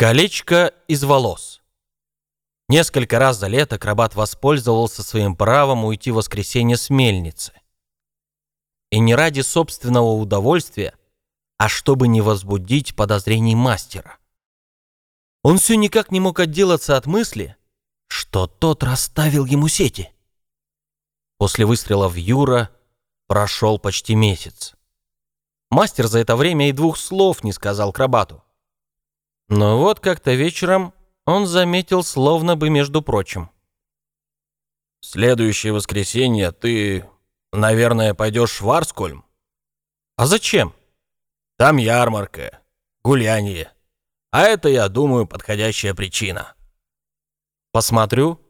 Колечко из волос. Несколько раз за лето акробат воспользовался своим правом уйти в воскресенье с мельницы. И не ради собственного удовольствия, а чтобы не возбудить подозрений мастера. Он все никак не мог отделаться от мысли, что тот расставил ему сети. После выстрела в Юра прошел почти месяц. Мастер за это время и двух слов не сказал крабату. Но вот как-то вечером он заметил словно бы между прочим. «Следующее воскресенье ты, наверное, пойдешь в Варскольм?» «А зачем?» «Там ярмарка, гуляние. А это, я думаю, подходящая причина». «Посмотрю.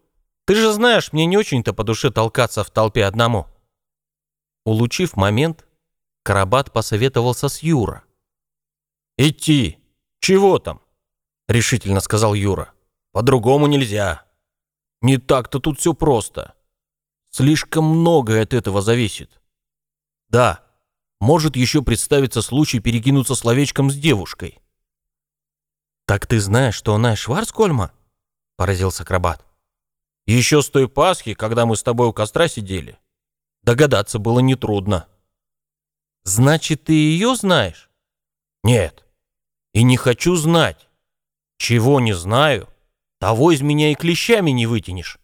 Ты же знаешь, мне не очень-то по душе толкаться в толпе одному». Улучив момент, Карабат посоветовался с Юра. «Идти. Чего там? — решительно сказал Юра. «По-другому нельзя. Не так-то тут все просто. Слишком многое от этого зависит. Да, может еще представиться случай перекинуться словечком с девушкой». «Так ты знаешь, что она из Шварцкольма?» — поразился Крабат. «Еще с той Пасхи, когда мы с тобой у костра сидели. Догадаться было нетрудно». «Значит, ты ее знаешь?» «Нет, и не хочу знать. Чего не знаю, того из меня и клещами не вытянешь.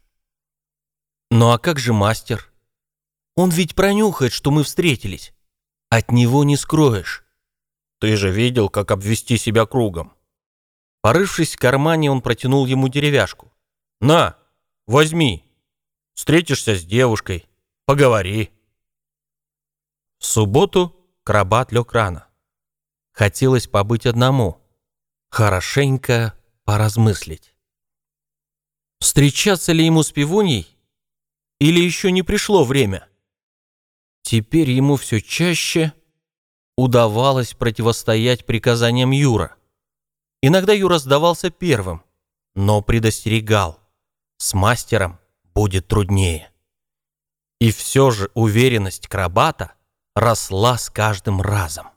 Ну а как же мастер? Он ведь пронюхает, что мы встретились. От него не скроешь. Ты же видел, как обвести себя кругом. Порывшись в кармане, он протянул ему деревяшку. «На, возьми. Встретишься с девушкой. Поговори». В субботу крабат лег рано. Хотелось побыть одному хорошенько поразмыслить. Встречаться ли ему с пивуней? Или еще не пришло время? Теперь ему все чаще удавалось противостоять приказаниям Юра. Иногда Юра сдавался первым, но предостерегал. С мастером будет труднее. И все же уверенность Крабата росла с каждым разом.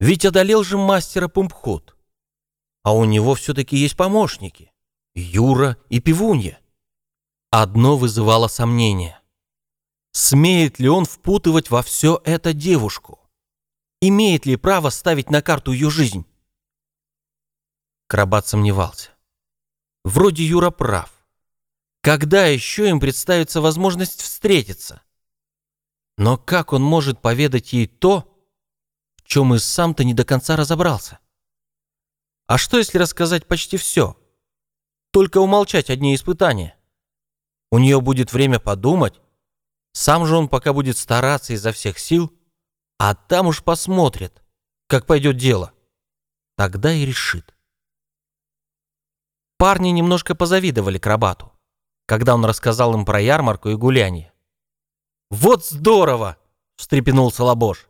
Ведь одолел же мастера Пумпхут а у него все-таки есть помощники — Юра и Пивунья. Одно вызывало сомнение. Смеет ли он впутывать во все это девушку? Имеет ли право ставить на карту ее жизнь? Крабат сомневался. Вроде Юра прав. Когда еще им представится возможность встретиться? Но как он может поведать ей то, в чем и сам-то не до конца разобрался? А что, если рассказать почти все? Только умолчать одни испытания. У нее будет время подумать. Сам же он пока будет стараться изо всех сил, а там уж посмотрит, как пойдет дело. Тогда и решит. Парни немножко позавидовали Крабату, когда он рассказал им про ярмарку и гуляние. «Вот здорово!» — встрепенулся Лабош.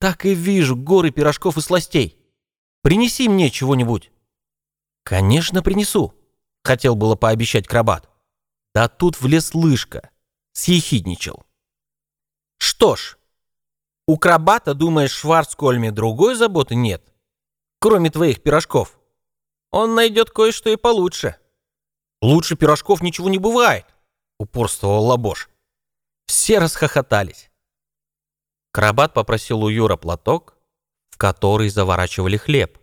«Так и вижу горы пирожков и сластей. Принеси мне чего-нибудь». «Конечно, принесу», — хотел было пообещать Крабат. Да тут влез лыжка, съехидничал. «Что ж, у Крабата, думаешь, в Шварцкольме другой заботы нет, кроме твоих пирожков? Он найдет кое-что и получше». «Лучше пирожков ничего не бывает», — упорствовал Лабош. Все расхохотались. Крабат попросил у Юра платок, в который заворачивали хлеб,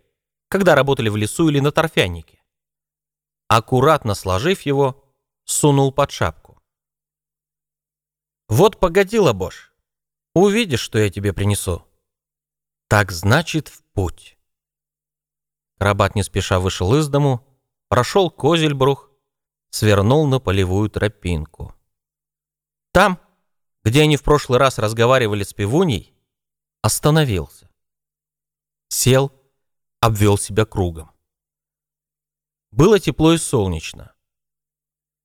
когда работали в лесу или на торфянике. Аккуратно сложив его, сунул под шапку. «Вот погоди, Лабош, увидишь, что я тебе принесу». «Так значит, в путь». Рабат не спеша вышел из дому, прошел Козельбрух, свернул на полевую тропинку. Там, где они в прошлый раз разговаривали с пивуней, остановился сел, обвел себя кругом. Было тепло и солнечно.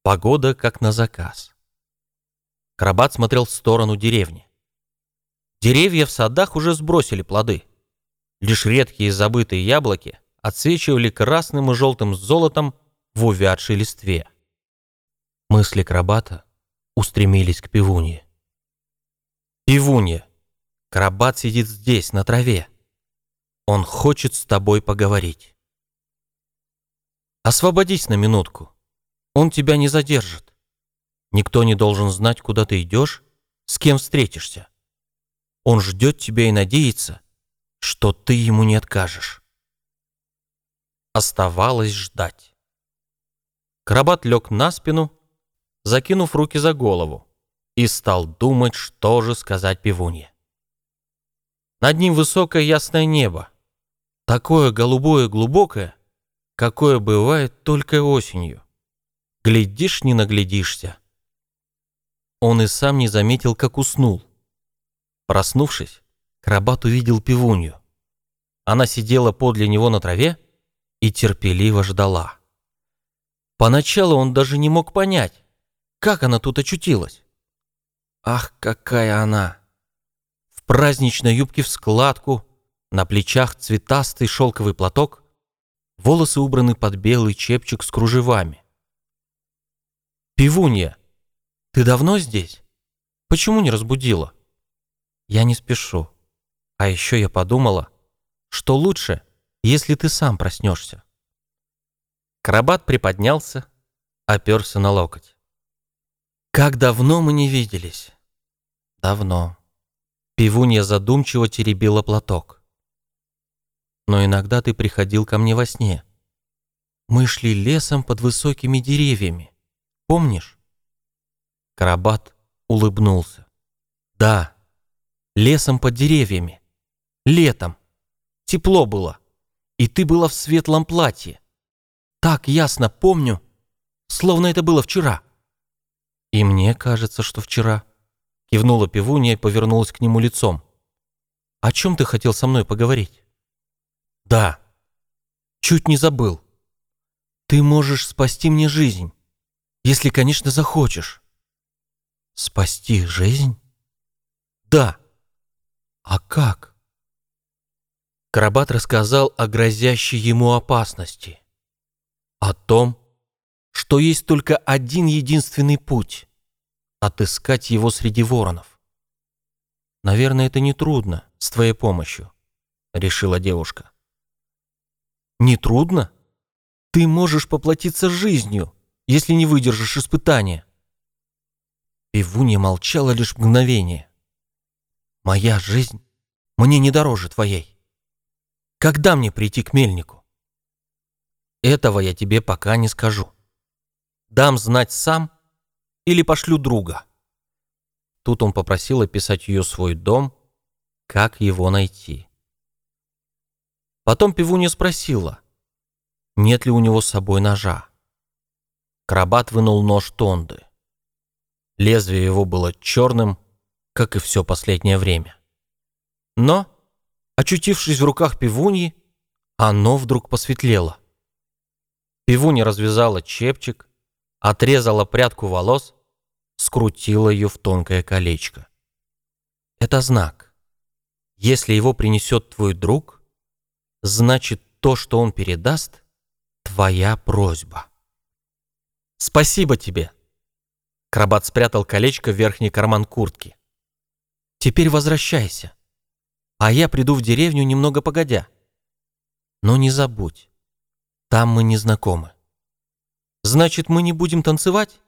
Погода как на заказ. Крабат смотрел в сторону деревни. Деревья в садах уже сбросили плоды. Лишь редкие забытые яблоки отсвечивали красным и желтым золотом в увядшей листве. Мысли Крабата устремились к пивунье. «Пивунья! Крабат сидит здесь, на траве. Он хочет с тобой поговорить. Освободись на минутку. Он тебя не задержит. Никто не должен знать, куда ты идешь, с кем встретишься. Он ждет тебя и надеется, что ты ему не откажешь. Оставалось ждать. Крабат лег на спину, закинув руки за голову, и стал думать, что же сказать пивунье. Над ним высокое ясное небо, такое голубое глубокое, какое бывает только осенью. Глядишь, не наглядишься. Он и сам не заметил, как уснул. Проснувшись, Крабат увидел пивунью. Она сидела подле него на траве и терпеливо ждала. Поначалу он даже не мог понять, как она тут очутилась. Ах, какая она! В праздничной юбке в складку, на плечах цветастый шелковый платок, волосы убраны под белый чепчик с кружевами. «Пивунья, ты давно здесь? Почему не разбудила?» «Я не спешу. А еще я подумала, что лучше, если ты сам проснешься. Карабат приподнялся, оперся на локоть. «Как давно мы не виделись?» «Давно». Пивунья задумчиво теребила платок. «Но иногда ты приходил ко мне во сне. Мы шли лесом под высокими деревьями. Помнишь?» Карабат улыбнулся. «Да, лесом под деревьями. Летом. Тепло было. И ты была в светлом платье так ясно помню, словно это было вчера». «И мне кажется, что вчера», — кивнула пивунья и повернулась к нему лицом. «О чем ты хотел со мной поговорить?» «Да, чуть не забыл. Ты можешь спасти мне жизнь, если, конечно, захочешь». «Спасти жизнь?» «Да. А как?» Карабат рассказал о грозящей ему опасности о том, что есть только один единственный путь — отыскать его среди воронов. «Наверное, это нетрудно с твоей помощью», — решила девушка. «Нетрудно? Ты можешь поплатиться жизнью, если не выдержишь испытания». Пивунья молчала лишь мгновение. «Моя жизнь мне не дороже твоей. Когда мне прийти к мельнику?» Этого я тебе пока не скажу. Дам знать сам или пошлю друга. Тут он попросил описать ее свой дом, как его найти. Потом пивунья спросила, нет ли у него с собой ножа. Крабат вынул нож Тонды. Лезвие его было черным, как и все последнее время. Но, очутившись в руках пивуньи, оно вдруг посветлело. Пивуня развязала чепчик, отрезала прядку волос, скрутила ее в тонкое колечко. Это знак. Если его принесет твой друг, значит то, что он передаст, твоя просьба. Спасибо тебе. Крабат спрятал колечко в верхний карман куртки. Теперь возвращайся, а я приду в деревню немного погодя. Но не забудь, там мы не знакомы. Значит, мы не будем танцевать?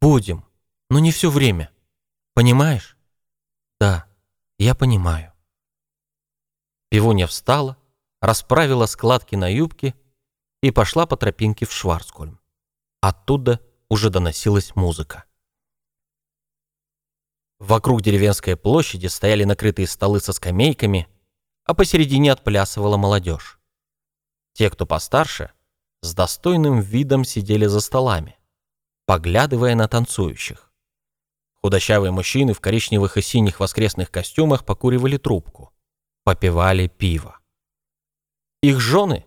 Будем, но не все время. Понимаешь? Да, я понимаю. Пивунья встала, расправила складки на юбке и пошла по тропинке в Шварцкольм. Оттуда уже доносилась музыка. Вокруг деревенской площади стояли накрытые столы со скамейками, а посередине отплясывала молодежь. Те, кто постарше, с достойным видом сидели за столами, поглядывая на танцующих. Худощавые мужчины в коричневых и синих воскресных костюмах покуривали трубку, попивали пиво. Их жены,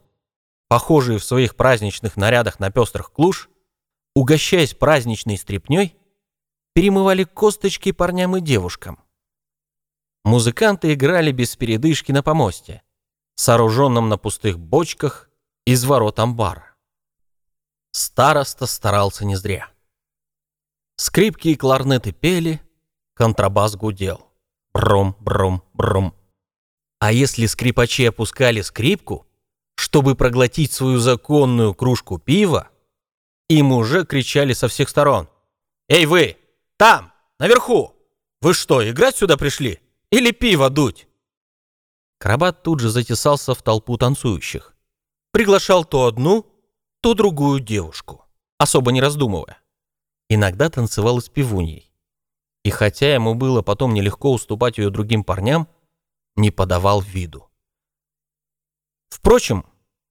похожие в своих праздничных нарядах на пестрых клуш, угощаясь праздничной стряпнёй, перемывали косточки парням и девушкам. Музыканты играли без передышки на помосте, сооруженном на пустых бочках из ворот амбара. Староста старался не зря. Скрипки и кларнеты пели, контрабас гудел. Брум. А если скрипачи опускали скрипку, чтобы проглотить свою законную кружку пива, им уже кричали со всех сторон. «Эй вы! Там! Наверху! Вы что, играть сюда пришли? Или пиво дуть?» Карабат тут же затесался в толпу танцующих. Приглашал то одну, то другую девушку, особо не раздумывая. Иногда танцевал с пивуньей. И хотя ему было потом нелегко уступать ее другим парням, не подавал виду. Впрочем,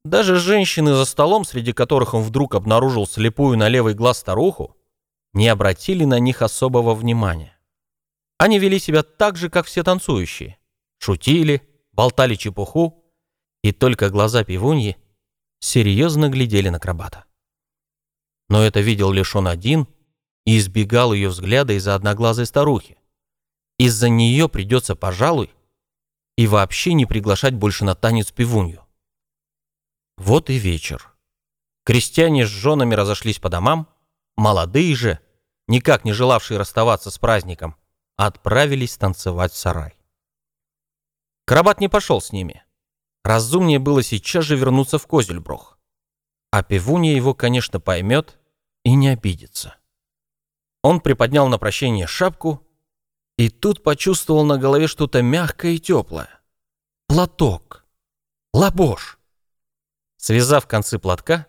даже женщины за столом, среди которых он вдруг обнаружил слепую на левый глаз старуху, не обратили на них особого внимания. Они вели себя так же, как все танцующие. Шутили, болтали чепуху, и только глаза пивуньи серьезно глядели на крабата. Но это видел лишь он один и избегал ее взгляда из-за одноглазой старухи. Из-за нее придется, пожалуй, и вообще не приглашать больше на танец пивунью. Вот и вечер. Крестьяне с женами разошлись по домам, молодые же, никак не желавшие расставаться с праздником, отправились танцевать в сарай. Карабат не пошел с ними. Разумнее было сейчас же вернуться в Козельброх. А пивунья его, конечно, поймет и не обидится. Он приподнял на прощение шапку и тут почувствовал на голове что-то мягкое и теплое. Платок. Лабош. Связав концы платка,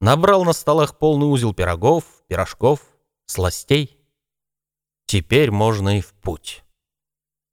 набрал на столах полный узел пирогов, пирожков, сластей. Теперь можно и в путь.